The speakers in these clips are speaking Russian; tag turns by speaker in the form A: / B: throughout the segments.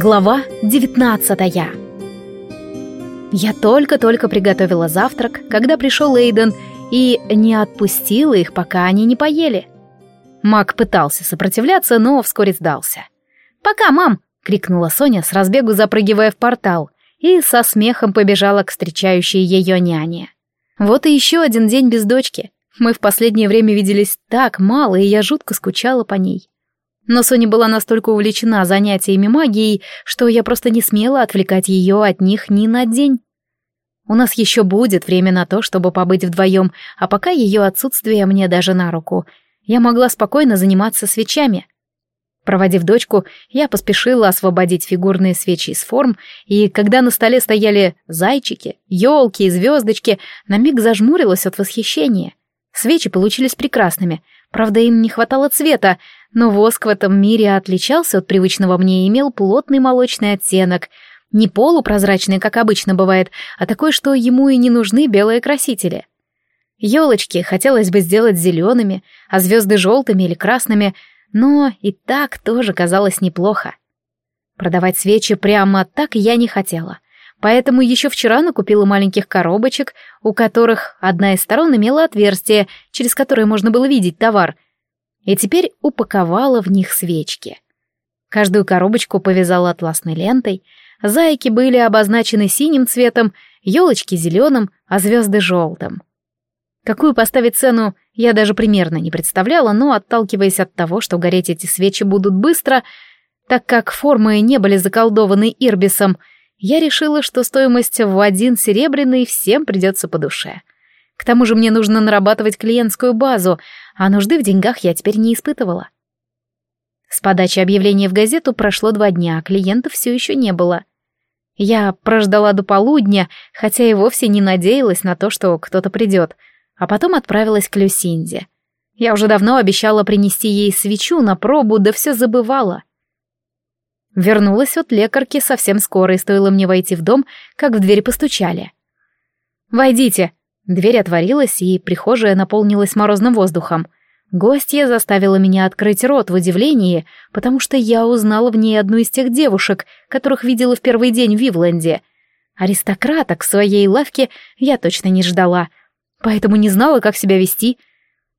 A: Глава девятнадцатая Я только-только приготовила завтрак, когда пришел Эйден и не отпустила их, пока они не поели. Мак пытался сопротивляться, но вскоре сдался. «Пока, мам!» — крикнула Соня, с разбегу запрыгивая в портал, и со смехом побежала к встречающей ее няне. Вот и еще один день без дочки. Мы в последнее время виделись так мало, и я жутко скучала по ней. Но Соня была настолько увлечена занятиями магией, что я просто не смела отвлекать ее от них ни на день. У нас еще будет время на то, чтобы побыть вдвоем, а пока ее отсутствие мне даже на руку. Я могла спокойно заниматься свечами. Проводив дочку, я поспешила освободить фигурные свечи из форм, и когда на столе стояли зайчики, елки и звездочки, на миг зажмурилась от восхищения. Свечи получились прекрасными, правда, им не хватало цвета, но воск в этом мире отличался от привычного мне и имел плотный молочный оттенок, не полупрозрачный, как обычно бывает, а такой, что ему и не нужны белые красители. Елочки хотелось бы сделать зелеными, а звезды желтыми или красными, но и так тоже казалось неплохо. Продавать свечи прямо так я не хотела, поэтому еще вчера накупила маленьких коробочек, у которых одна из сторон имела отверстие, через которое можно было видеть товар, и теперь упаковала в них свечки. Каждую коробочку повязала атласной лентой, зайки были обозначены синим цветом, елочки зеленым, а звезды желтым. Какую поставить цену, я даже примерно не представляла, но, отталкиваясь от того, что гореть эти свечи будут быстро, так как формы не были заколдованы Ирбисом, я решила, что стоимость в один серебряный всем придется по душе. К тому же мне нужно нарабатывать клиентскую базу, а нужды в деньгах я теперь не испытывала. С подачи объявления в газету прошло два дня, а клиентов все еще не было. Я прождала до полудня, хотя и вовсе не надеялась на то, что кто-то придет — а потом отправилась к Люсинде. Я уже давно обещала принести ей свечу на пробу, да все забывала. Вернулась от лекарки совсем скоро, и стоило мне войти в дом, как в дверь постучали. «Войдите!» Дверь отворилась, и прихожая наполнилась морозным воздухом. Гостья заставила меня открыть рот в удивлении, потому что я узнала в ней одну из тех девушек, которых видела в первый день в Вивленде. Аристократок в своей лавке я точно не ждала, поэтому не знала, как себя вести.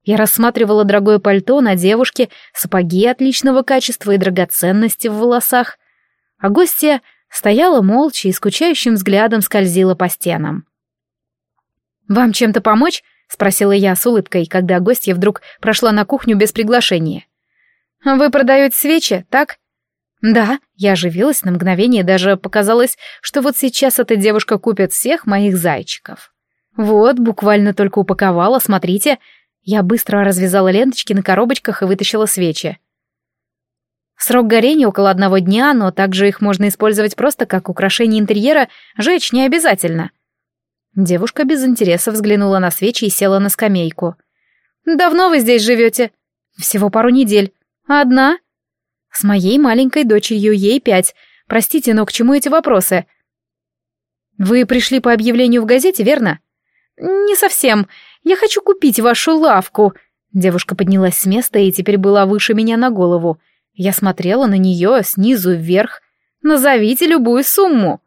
A: Я рассматривала дорогое пальто на девушке, сапоги отличного качества и драгоценности в волосах. А гостья стояла молча и скучающим взглядом скользила по стенам. «Вам чем-то помочь?» — спросила я с улыбкой, когда гостья вдруг прошла на кухню без приглашения. «Вы продаете свечи, так?» «Да», — я оживилась на мгновение, даже показалось, что вот сейчас эта девушка купит всех моих зайчиков. «Вот, буквально только упаковала, смотрите». Я быстро развязала ленточки на коробочках и вытащила свечи. Срок горения около одного дня, но также их можно использовать просто как украшение интерьера, жечь не обязательно. Девушка без интереса взглянула на свечи и села на скамейку. «Давно вы здесь живете?» «Всего пару недель». «Одна?» «С моей маленькой дочерью, ей пять. Простите, но к чему эти вопросы?» «Вы пришли по объявлению в газете, верно?» «Не совсем. Я хочу купить вашу лавку». Девушка поднялась с места и теперь была выше меня на голову. Я смотрела на нее снизу вверх. «Назовите любую сумму».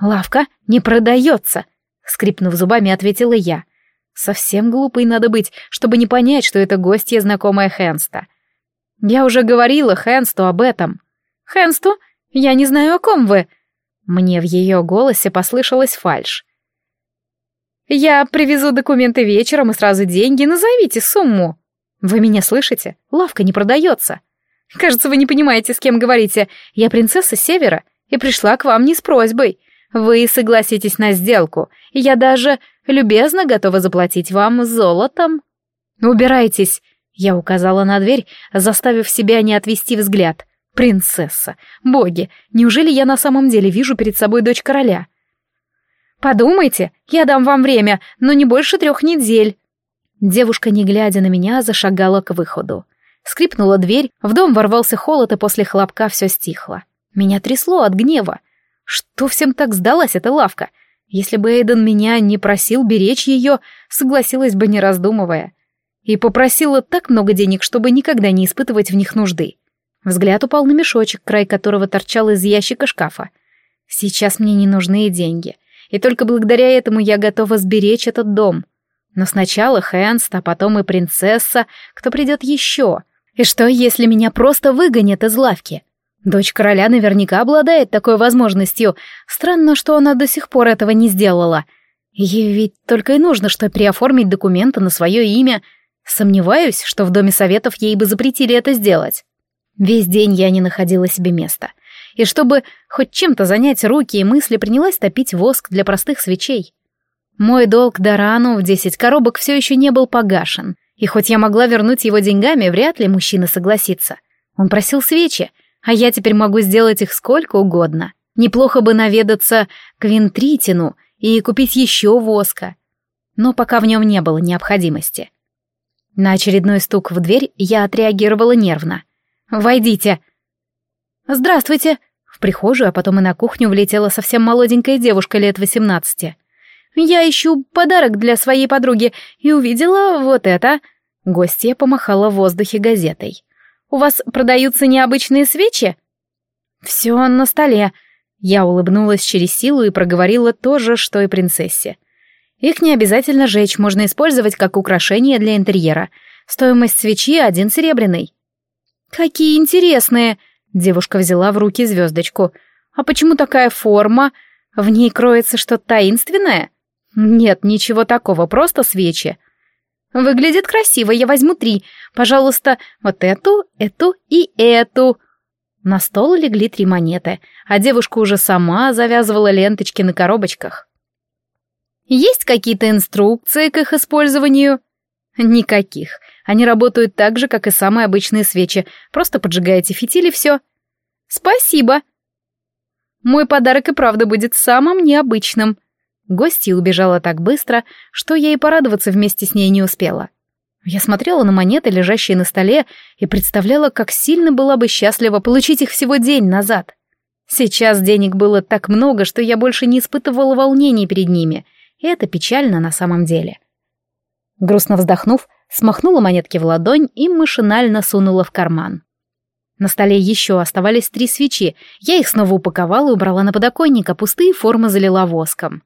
A: «Лавка не продается», — скрипнув зубами, ответила я. «Совсем глупой надо быть, чтобы не понять, что это гостья знакомая Хэнста. Я уже говорила Хэнсту об этом». «Хэнсту? Я не знаю, о ком вы». Мне в ее голосе послышалась фальшь. Я привезу документы вечером и сразу деньги, назовите сумму. Вы меня слышите? Лавка не продается. Кажется, вы не понимаете, с кем говорите. Я принцесса Севера и пришла к вам не с просьбой. Вы согласитесь на сделку, я даже любезно готова заплатить вам золотом. Убирайтесь, я указала на дверь, заставив себя не отвести взгляд. Принцесса, боги, неужели я на самом деле вижу перед собой дочь короля? «Подумайте, я дам вам время, но не больше трех недель». Девушка, не глядя на меня, зашагала к выходу. Скрипнула дверь, в дом ворвался холод, и после хлопка все стихло. Меня трясло от гнева. Что всем так сдалась эта лавка? Если бы Эйден меня не просил беречь ее, согласилась бы, не раздумывая. И попросила так много денег, чтобы никогда не испытывать в них нужды. Взгляд упал на мешочек, край которого торчал из ящика шкафа. Сейчас мне не нужны деньги, и только благодаря этому я готова сберечь этот дом. Но сначала Хэнст, а потом и принцесса, кто придет еще. И что, если меня просто выгонят из лавки? Дочь короля наверняка обладает такой возможностью. Странно, что она до сих пор этого не сделала. Ей ведь только и нужно, что переоформить документы на свое имя. Сомневаюсь, что в Доме Советов ей бы запретили это сделать. Весь день я не находила себе места. И чтобы хоть чем-то занять руки и мысли, принялась топить воск для простых свечей. Мой долг Дарану в десять коробок все еще не был погашен. И хоть я могла вернуть его деньгами, вряд ли мужчина согласится. Он просил свечи, а я теперь могу сделать их сколько угодно. Неплохо бы наведаться к Винтритину и купить еще воска. Но пока в нем не было необходимости. На очередной стук в дверь я отреагировала нервно. «Войдите!» «Здравствуйте!» В прихожую, а потом и на кухню влетела совсем молоденькая девушка лет восемнадцати. «Я ищу подарок для своей подруги и увидела вот это!» Гостья помахала в воздухе газетой. «У вас продаются необычные свечи?» «Все на столе», я улыбнулась через силу и проговорила то же, что и принцессе. Их не обязательно жечь, можно использовать как украшение для интерьера. Стоимость свечи один серебряный. «Какие интересные!» Девушка взяла в руки звездочку. «А почему такая форма? В ней кроется что-то таинственное?» «Нет, ничего такого, просто свечи». «Выглядит красиво, я возьму три. Пожалуйста, вот эту, эту и эту». На стол легли три монеты, а девушка уже сама завязывала ленточки на коробочках. «Есть какие-то инструкции к их использованию?» «Никаких. Они работают так же, как и самые обычные свечи. Просто поджигаете фитиль и все. Спасибо. Мой подарок и правда будет самым необычным. Гостья убежала так быстро, что я и порадоваться вместе с ней не успела. Я смотрела на монеты, лежащие на столе, и представляла, как сильно была бы счастлива получить их всего день назад. Сейчас денег было так много, что я больше не испытывала волнений перед ними, и это печально на самом деле. Грустно вздохнув, смахнула монетки в ладонь и машинально сунула в карман. На столе еще оставались три свечи, я их снова упаковала и убрала на подоконник, а пустые формы залила воском.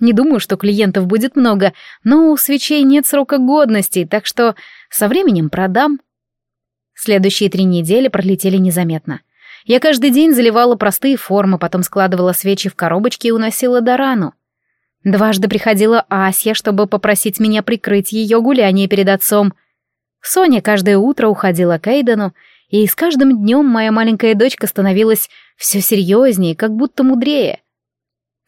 A: Не думаю, что клиентов будет много, но у свечей нет срока годности, так что со временем продам. Следующие три недели пролетели незаметно. Я каждый день заливала простые формы, потом складывала свечи в коробочки и уносила до рану. Дважды приходила Ася, чтобы попросить меня прикрыть ее гуляние перед отцом. Соня каждое утро уходила к Эйдену, и с каждым днем моя маленькая дочка становилась все серьезнее, как будто мудрее.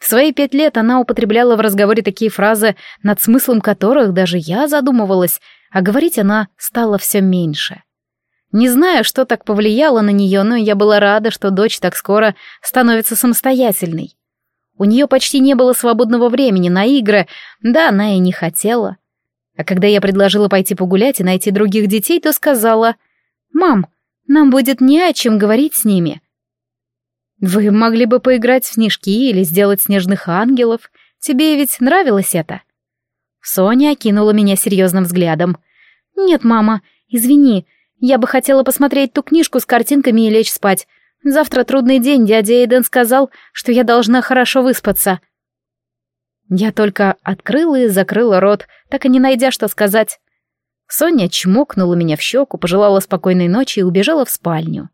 A: В свои пять лет она употребляла в разговоре такие фразы, над смыслом которых даже я задумывалась, а говорить она стала все меньше. Не знаю, что так повлияло на нее, но я была рада, что дочь так скоро становится самостоятельной. У нее почти не было свободного времени на игры, да, она и не хотела. А когда я предложила пойти погулять и найти других детей, то сказала, «Мам, нам будет не о чем говорить с ними». «Вы могли бы поиграть в снежки или сделать снежных ангелов. Тебе ведь нравилось это?» Соня окинула меня серьезным взглядом. «Нет, мама, извини, я бы хотела посмотреть ту книжку с картинками и лечь спать. Завтра трудный день, дядя Эйден сказал, что я должна хорошо выспаться. Я только открыла и закрыла рот, так и не найдя, что сказать. Соня чмокнула меня в щеку, пожелала спокойной ночи и убежала в спальню.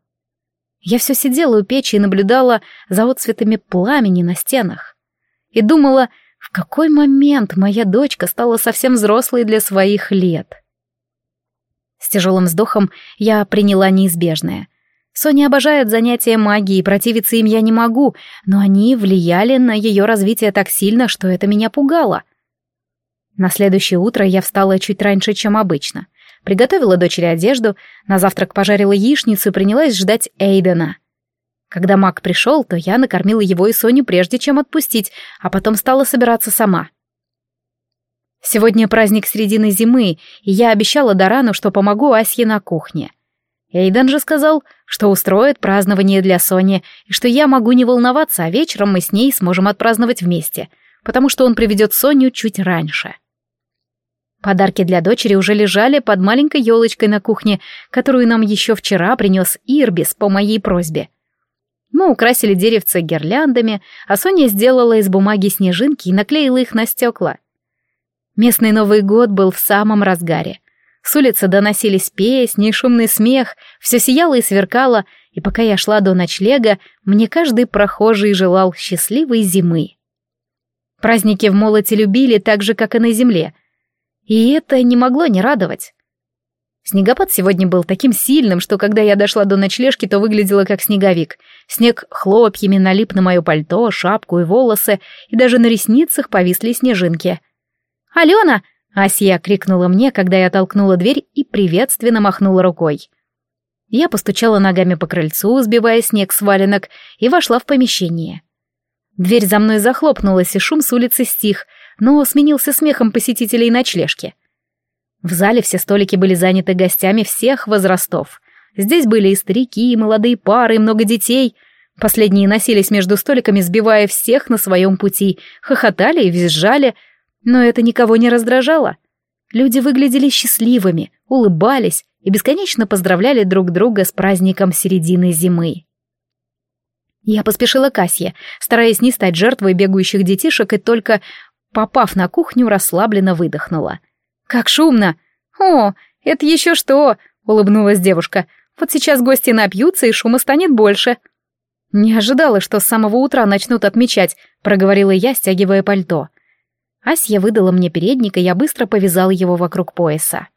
A: Я все сидела у печи и наблюдала за отцветами пламени на стенах. И думала, в какой момент моя дочка стала совсем взрослой для своих лет. С тяжелым вздохом я приняла неизбежное. Соня обожает занятия магией, противиться им я не могу, но они влияли на ее развитие так сильно, что это меня пугало. На следующее утро я встала чуть раньше, чем обычно. Приготовила дочери одежду, на завтрак пожарила яичницу и принялась ждать Эйдена. Когда маг пришел, то я накормила его и Соню прежде, чем отпустить, а потом стала собираться сама. Сегодня праздник середины зимы, и я обещала Дарану, что помогу Асье на кухне. Эйден же сказал, что устроит празднование для Сони, и что я могу не волноваться, а вечером мы с ней сможем отпраздновать вместе, потому что он приведет Соню чуть раньше. Подарки для дочери уже лежали под маленькой елочкой на кухне, которую нам еще вчера принес Ирбис по моей просьбе. Мы украсили деревце гирляндами, а Соня сделала из бумаги снежинки и наклеила их на стекла. Местный Новый год был в самом разгаре. С улицы доносились песни и шумный смех, все сияло и сверкало, и пока я шла до ночлега, мне каждый прохожий желал счастливой зимы. Праздники в молоте любили так же, как и на земле, и это не могло не радовать. Снегопад сегодня был таким сильным, что когда я дошла до ночлежки, то выглядела как снеговик. Снег хлопьями налип на мое пальто, шапку и волосы, и даже на ресницах повисли снежинки. «Алена!» — Асия крикнула мне, когда я толкнула дверь и приветственно махнула рукой. Я постучала ногами по крыльцу, сбивая снег с валенок, и вошла в помещение. Дверь за мной захлопнулась, и шум с улицы стих — но сменился смехом посетителей ночлежки. В зале все столики были заняты гостями всех возрастов. Здесь были и старики, и молодые пары, и много детей. Последние носились между столиками, сбивая всех на своем пути, хохотали и визжали, но это никого не раздражало. Люди выглядели счастливыми, улыбались и бесконечно поздравляли друг друга с праздником середины зимы. Я поспешила к Асье, стараясь не стать жертвой бегающих детишек и только Попав на кухню, расслабленно выдохнула. «Как шумно!» «О, это еще что!» — улыбнулась девушка. «Вот сейчас гости напьются, и шума станет больше». «Не ожидала, что с самого утра начнут отмечать», — проговорила я, стягивая пальто. Асья выдала мне передник, и я быстро повязала его вокруг пояса.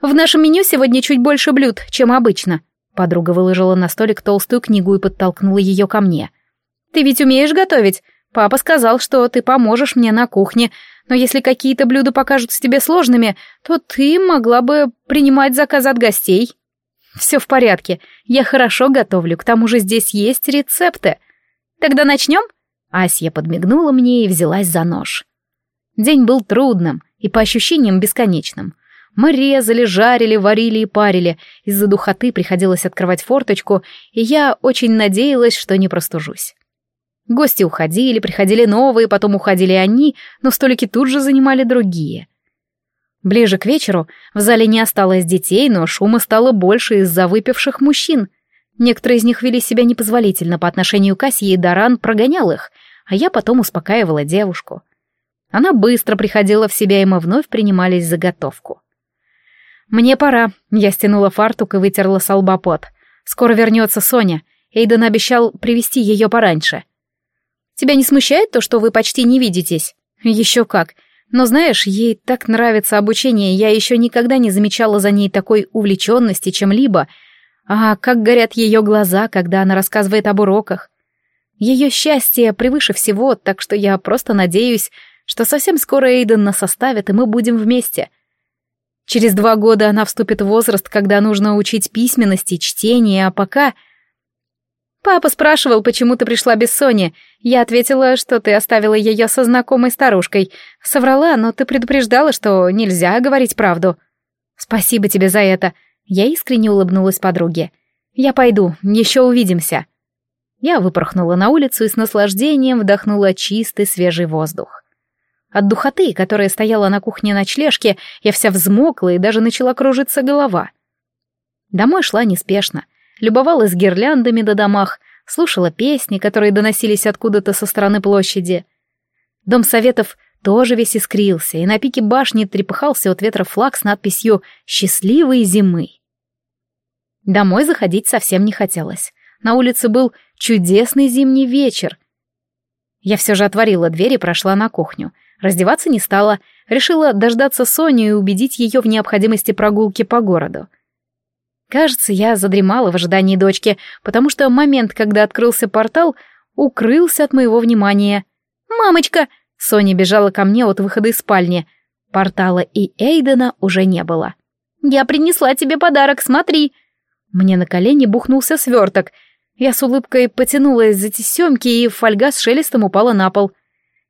A: «В нашем меню сегодня чуть больше блюд, чем обычно», — подруга выложила на столик толстую книгу и подтолкнула ее ко мне. «Ты ведь умеешь готовить? Папа сказал, что ты поможешь мне на кухне, но если какие-то блюда покажутся тебе сложными, то ты могла бы принимать заказ от гостей. Все в порядке, я хорошо готовлю, к тому же здесь есть рецепты. Тогда начнем? Асья подмигнула мне и взялась за нож. День был трудным и по ощущениям бесконечным. Мы резали, жарили, варили и парили. Из-за духоты приходилось открывать форточку, и я очень надеялась, что не простужусь. Гости уходили, приходили новые, потом уходили они, но столики тут же занимали другие. Ближе к вечеру в зале не осталось детей, но шума стало больше из-за выпивших мужчин. Некоторые из них вели себя непозволительно по отношению к Асе, и Даран прогонял их, а я потом успокаивала девушку. Она быстро приходила в себя, и мы вновь принимались за готовку. «Мне пора», — я стянула фартук и вытерла с «Скоро вернется Соня. Эйден обещал привести ее пораньше». Тебя не смущает то, что вы почти не видитесь? Еще как. Но знаешь, ей так нравится обучение, я еще никогда не замечала за ней такой увлеченности чем-либо. А как горят ее глаза, когда она рассказывает об уроках. Ее счастье превыше всего, так что я просто надеюсь, что совсем скоро Эйден нас оставит, и мы будем вместе. Через два года она вступит в возраст, когда нужно учить письменности, чтение, а пока... Папа спрашивал, почему ты пришла без Сони. Я ответила, что ты оставила ее со знакомой старушкой. Соврала, но ты предупреждала, что нельзя говорить правду. Спасибо тебе за это. Я искренне улыбнулась подруге. Я пойду, еще увидимся. Я выпорхнула на улицу и с наслаждением вдохнула чистый свежий воздух. От духоты, которая стояла на кухне ночлежки, я вся взмокла и даже начала кружиться голова. Домой шла неспешно любовалась гирляндами на домах, слушала песни, которые доносились откуда-то со стороны площади. Дом советов тоже весь искрился, и на пике башни трепыхался от ветра флаг с надписью «Счастливой зимы». Домой заходить совсем не хотелось. На улице был чудесный зимний вечер. Я все же отворила дверь и прошла на кухню. Раздеваться не стала, решила дождаться Соню и убедить ее в необходимости прогулки по городу. Кажется, я задремала в ожидании дочки, потому что момент, когда открылся портал, укрылся от моего внимания. «Мамочка!» — Соня бежала ко мне от выхода из спальни. Портала и Эйдена уже не было. «Я принесла тебе подарок, смотри!» Мне на колени бухнулся сверток. Я с улыбкой потянулась за тесемки, и фольга с шелестом упала на пол.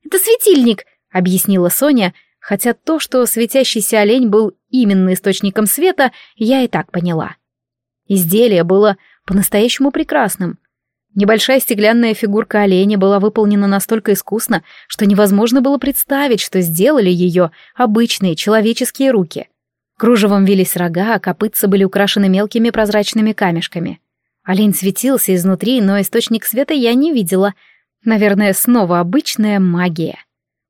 A: «Это светильник!» — объяснила Соня, хотя то, что светящийся олень был именно источником света, я и так поняла. Изделие было по-настоящему прекрасным. Небольшая стеклянная фигурка оленя была выполнена настолько искусно, что невозможно было представить, что сделали ее обычные человеческие руки. Кружевом вились рога, а копытца были украшены мелкими прозрачными камешками. Олень светился изнутри, но источник света я не видела. Наверное, снова обычная магия.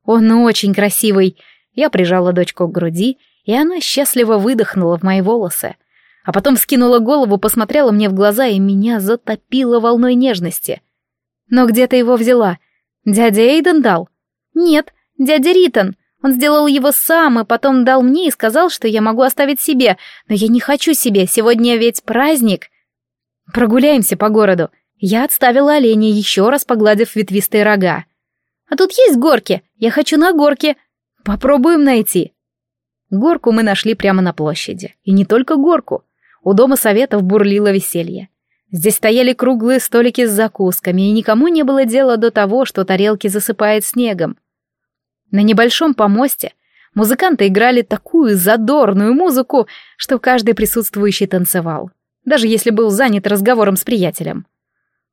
A: Он очень красивый. Я прижала дочку к груди, и она счастливо выдохнула в мои волосы — а потом скинула голову, посмотрела мне в глаза и меня затопило волной нежности. «Но где ты его взяла? Дядя Эйден дал?» «Нет, дядя Ритон. Он сделал его сам и потом дал мне и сказал, что я могу оставить себе, но я не хочу себе, сегодня ведь праздник». «Прогуляемся по городу». Я отставила оленя, еще раз погладив ветвистые рога. «А тут есть горки. Я хочу на горке. Попробуем найти». Горку мы нашли прямо на площади. И не только горку. У дома советов бурлило веселье. Здесь стояли круглые столики с закусками, и никому не было дела до того, что тарелки засыпает снегом. На небольшом помосте музыканты играли такую задорную музыку, что каждый присутствующий танцевал, даже если был занят разговором с приятелем.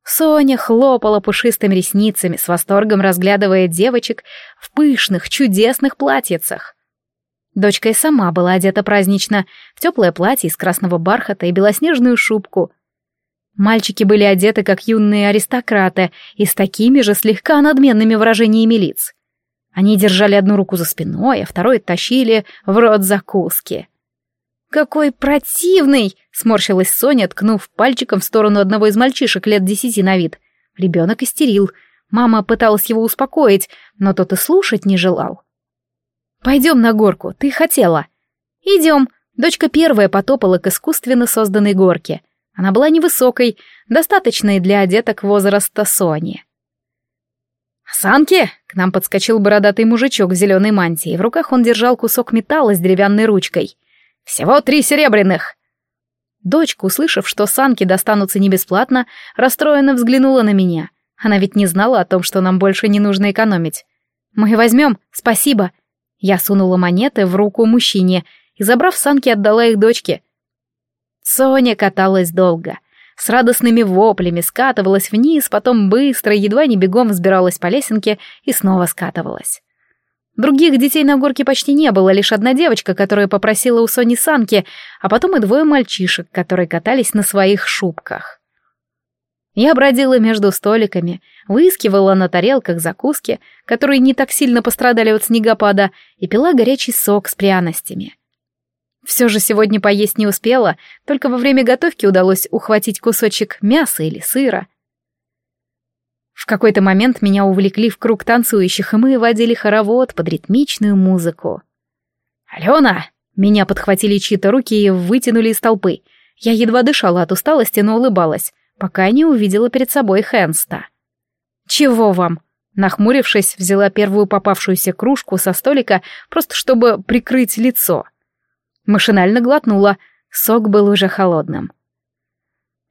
A: Соня хлопала пушистыми ресницами, с восторгом разглядывая девочек в пышных, чудесных платьицах. Дочка и сама была одета празднично, в теплое платье из красного бархата и белоснежную шубку. Мальчики были одеты как юные аристократы и с такими же слегка надменными выражениями лиц. Они держали одну руку за спиной, а второй тащили в рот закуски. «Какой противный!» — сморщилась Соня, ткнув пальчиком в сторону одного из мальчишек лет десяти на вид. Ребенок истерил. Мама пыталась его успокоить, но тот и слушать не желал. Пойдем на горку, ты хотела. Идем. Дочка первая потопала к искусственно созданной горке. Она была невысокой, достаточной для одеток возраста Сони. «Санки!» — к нам подскочил бородатый мужичок в зеленой мантии. В руках он держал кусок металла с деревянной ручкой. «Всего три серебряных!» Дочка, услышав, что санки достанутся не бесплатно, расстроенно взглянула на меня. Она ведь не знала о том, что нам больше не нужно экономить. «Мы возьмем, спасибо!» Я сунула монеты в руку мужчине и, забрав санки, отдала их дочке. Соня каталась долго. С радостными воплями скатывалась вниз, потом быстро, едва не бегом взбиралась по лесенке и снова скатывалась. Других детей на горке почти не было, лишь одна девочка, которая попросила у Сони санки, а потом и двое мальчишек, которые катались на своих шубках. Я бродила между столиками, выискивала на тарелках закуски, которые не так сильно пострадали от снегопада, и пила горячий сок с пряностями. Все же сегодня поесть не успела, только во время готовки удалось ухватить кусочек мяса или сыра. В какой-то момент меня увлекли в круг танцующих, и мы водили хоровод под ритмичную музыку. «Алена!» Меня подхватили чьи-то руки и вытянули из толпы. Я едва дышала от усталости, но улыбалась пока не увидела перед собой Хэнста. «Чего вам?» Нахмурившись, взяла первую попавшуюся кружку со столика, просто чтобы прикрыть лицо. Машинально глотнула, сок был уже холодным.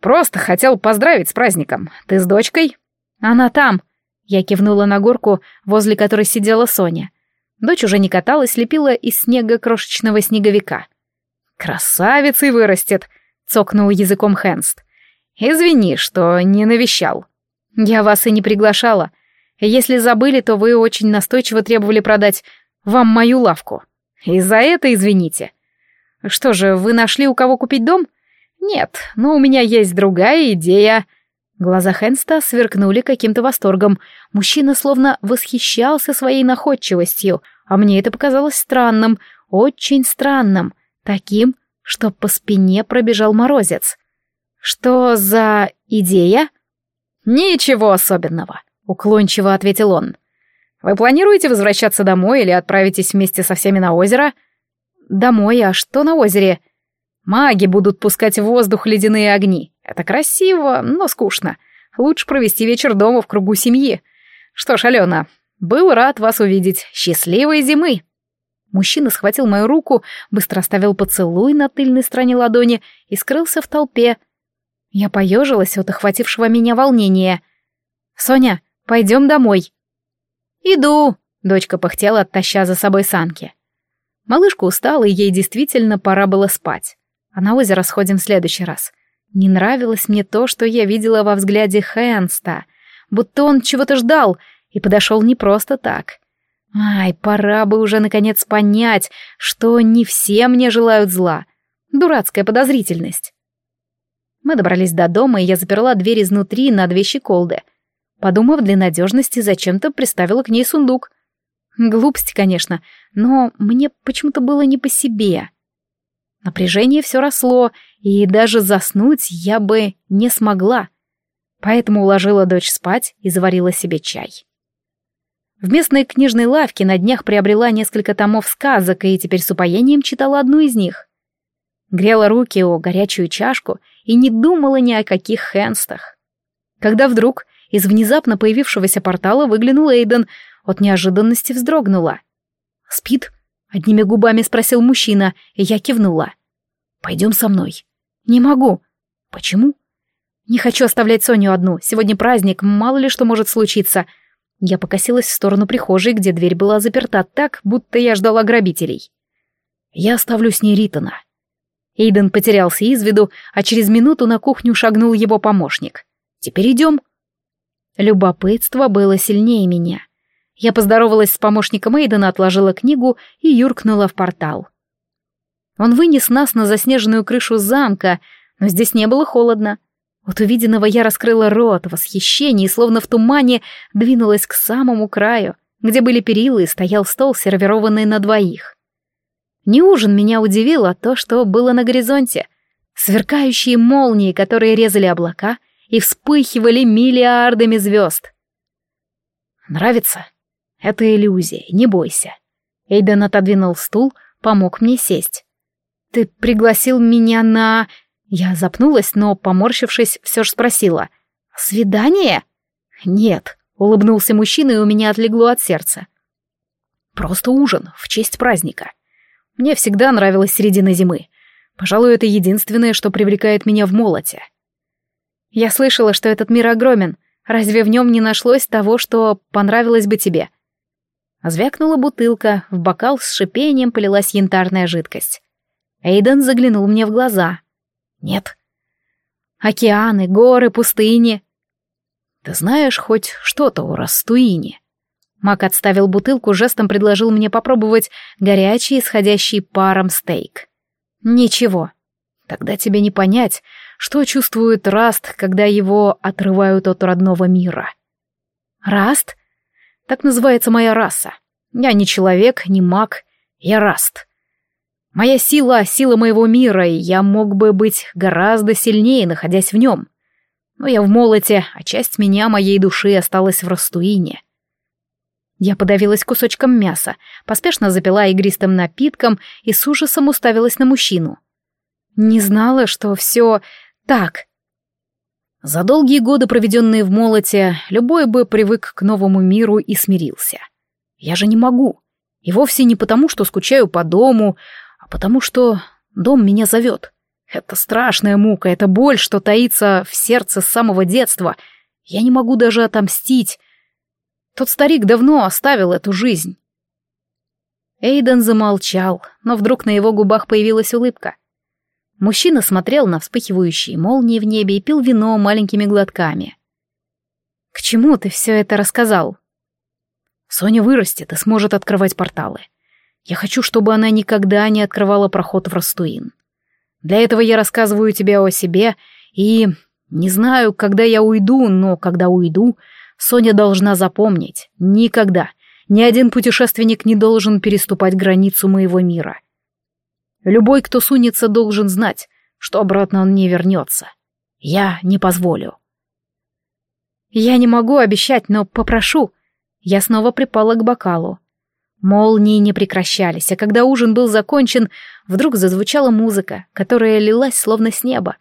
A: «Просто хотел поздравить с праздником. Ты с дочкой?» «Она там!» Я кивнула на горку, возле которой сидела Соня. Дочь уже не каталась, лепила из снега крошечного снеговика. «Красавицей вырастет!» — цокнул языком Хэнст. «Извини, что не навещал. Я вас и не приглашала. Если забыли, то вы очень настойчиво требовали продать вам мою лавку. И за это извините. Что же, вы нашли у кого купить дом? Нет, но у меня есть другая идея». Глаза Хенста сверкнули каким-то восторгом. Мужчина словно восхищался своей находчивостью, а мне это показалось странным, очень странным, таким, что по спине пробежал морозец. «Что за идея?» «Ничего особенного», — уклончиво ответил он. «Вы планируете возвращаться домой или отправитесь вместе со всеми на озеро?» «Домой, а что на озере?» «Маги будут пускать в воздух ледяные огни. Это красиво, но скучно. Лучше провести вечер дома в кругу семьи. Что ж, Алена, был рад вас увидеть. Счастливой зимы!» Мужчина схватил мою руку, быстро оставил поцелуй на тыльной стороне ладони и скрылся в толпе, я поежилась от охватившего меня волнения. «Соня, пойдем домой». «Иду», — дочка пыхтела, оттаща за собой санки. Малышка устала, и ей действительно пора было спать. А на озеро сходим в следующий раз. Не нравилось мне то, что я видела во взгляде Хэнста, будто он чего-то ждал и подошел не просто так. Ай, пора бы уже наконец понять, что не все мне желают зла. Дурацкая подозрительность. Мы добрались до дома, и я заперла дверь изнутри на две щеколды. Подумав для надежности, зачем-то приставила к ней сундук. Глупость, конечно, но мне почему-то было не по себе. Напряжение все росло, и даже заснуть я бы не смогла. Поэтому уложила дочь спать и заварила себе чай. В местной книжной лавке на днях приобрела несколько томов сказок и теперь с упоением читала одну из них. Грела руки о горячую чашку и не думала ни о каких хенстах. Когда вдруг из внезапно появившегося портала выглянул Эйден, от неожиданности вздрогнула. «Спит?» — одними губами спросил мужчина, и я кивнула. «Пойдем со мной». «Не могу». «Почему?» «Не хочу оставлять Соню одну. Сегодня праздник, мало ли что может случиться». Я покосилась в сторону прихожей, где дверь была заперта так, будто я ждала грабителей. «Я оставлю с ней Ритона». Эйден потерялся из виду, а через минуту на кухню шагнул его помощник. «Теперь идем». Любопытство было сильнее меня. Я поздоровалась с помощником Эйдена, отложила книгу и юркнула в портал. Он вынес нас на заснеженную крышу замка, но здесь не было холодно. От увиденного я раскрыла рот в восхищении и словно в тумане двинулась к самому краю, где были перила и стоял стол, сервированный на двоих. Не ужин меня удивил, а то, что было на горизонте. Сверкающие молнии, которые резали облака и вспыхивали миллиардами звезд. «Нравится?» Это иллюзия, не бойся. Эйден отодвинул стул, помог мне сесть. Ты пригласил меня на... Я запнулась, но, поморщившись, все же спросила. «Свидание?» «Нет», — улыбнулся мужчина, и у меня отлегло от сердца. «Просто ужин, в честь праздника. Мне всегда нравилась середина зимы. Пожалуй, это единственное, что привлекает меня в молоте». «Я слышала, что этот мир огромен. Разве в нем не нашлось того, что понравилось бы тебе?» Звякнула бутылка, в бокал с шипением полилась янтарная жидкость. Эйден заглянул мне в глаза. «Нет». «Океаны, горы, пустыни». «Ты знаешь хоть что-то о Растуине?» Мак отставил бутылку, жестом предложил мне попробовать горячий, исходящий паром стейк. «Ничего. Тогда тебе не понять, что чувствует Раст, когда его отрывают от родного мира». «Раст?» Так называется моя раса. Я не человек, не маг, я раст. Моя сила — сила моего мира, и я мог бы быть гораздо сильнее, находясь в нем. Но я в молоте, а часть меня, моей души, осталась в Растуине. Я подавилась кусочком мяса, поспешно запила игристым напитком и с ужасом уставилась на мужчину. Не знала, что все так, за долгие годы, проведенные в молоте, любой бы привык к новому миру и смирился. Я же не могу. И вовсе не потому, что скучаю по дому, а потому что дом меня зовет. Это страшная мука, это боль, что таится в сердце с самого детства. Я не могу даже отомстить. Тот старик давно оставил эту жизнь. Эйден замолчал, но вдруг на его губах появилась улыбка — Мужчина смотрел на вспыхивающие молнии в небе и пил вино маленькими глотками. «К чему ты все это рассказал?» «Соня вырастет и сможет открывать порталы. Я хочу, чтобы она никогда не открывала проход в Растуин. Для этого я рассказываю тебе о себе и... Не знаю, когда я уйду, но когда уйду, Соня должна запомнить. Никогда. Ни один путешественник не должен переступать границу моего мира. Любой, кто сунется, должен знать, что обратно он не вернется. Я не позволю. Я не могу обещать, но попрошу. Я снова припала к бокалу. Молнии не прекращались, а когда ужин был закончен, вдруг зазвучала музыка, которая лилась словно с неба.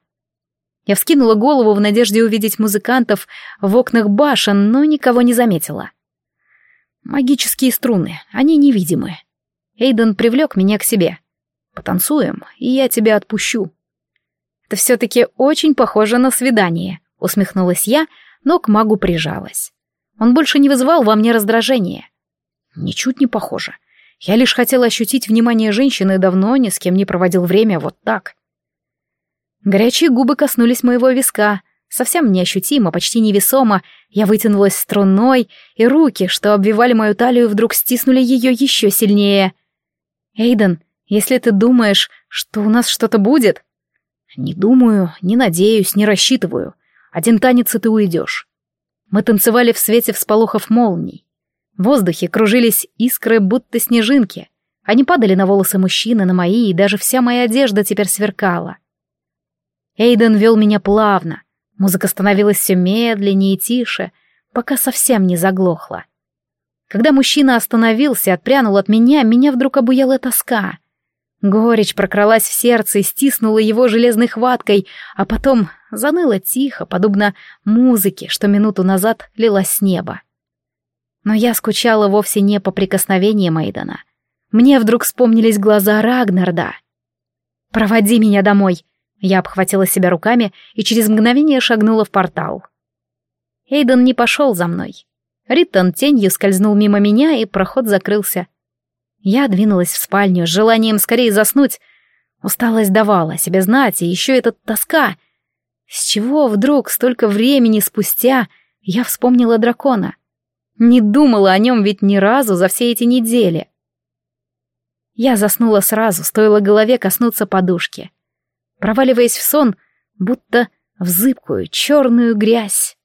A: Я вскинула голову в надежде увидеть музыкантов в окнах башен, но никого не заметила. Магические струны, они невидимы. Эйден привлек меня к себе. Потанцуем, и я тебя отпущу». «Это все-таки очень похоже на свидание», — усмехнулась я, но к магу прижалась. Он больше не вызывал во мне раздражения. Ничуть не похоже. Я лишь хотела ощутить внимание женщины и давно ни с кем не проводил время вот так. Горячие губы коснулись моего виска. Совсем неощутимо, почти невесомо. Я вытянулась струной, и руки, что обвивали мою талию, вдруг стиснули ее еще сильнее. «Эйден, если ты думаешь, что у нас что-то будет...» «Не думаю, не надеюсь, не рассчитываю. Один танец, и ты уйдешь». Мы танцевали в свете всполохов молний. В воздухе кружились искры, будто снежинки. Они падали на волосы мужчины, на мои, и даже вся моя одежда теперь сверкала. Эйден вел меня плавно. Музыка становилась все медленнее и тише, пока совсем не заглохла. Когда мужчина остановился и отпрянул от меня, меня вдруг обуяла тоска. Горечь прокралась в сердце и стиснула его железной хваткой, а потом заныла тихо, подобно музыке, что минуту назад лилась с неба. Но я скучала вовсе не по прикосновениям Эйдена. Мне вдруг вспомнились глаза Рагнарда. «Проводи меня домой!» Я обхватила себя руками и через мгновение шагнула в портал. Эйден не пошел за мной. Риттон тенью скользнул мимо меня, и проход закрылся. Я двинулась в спальню с желанием скорее заснуть. Усталость давала себе знать, и еще эта тоска. С чего вдруг столько времени спустя я вспомнила дракона? Не думала о нем ведь ни разу за все эти недели. Я заснула сразу, стоило голове коснуться подушки. Проваливаясь в сон, будто в зыбкую черную грязь.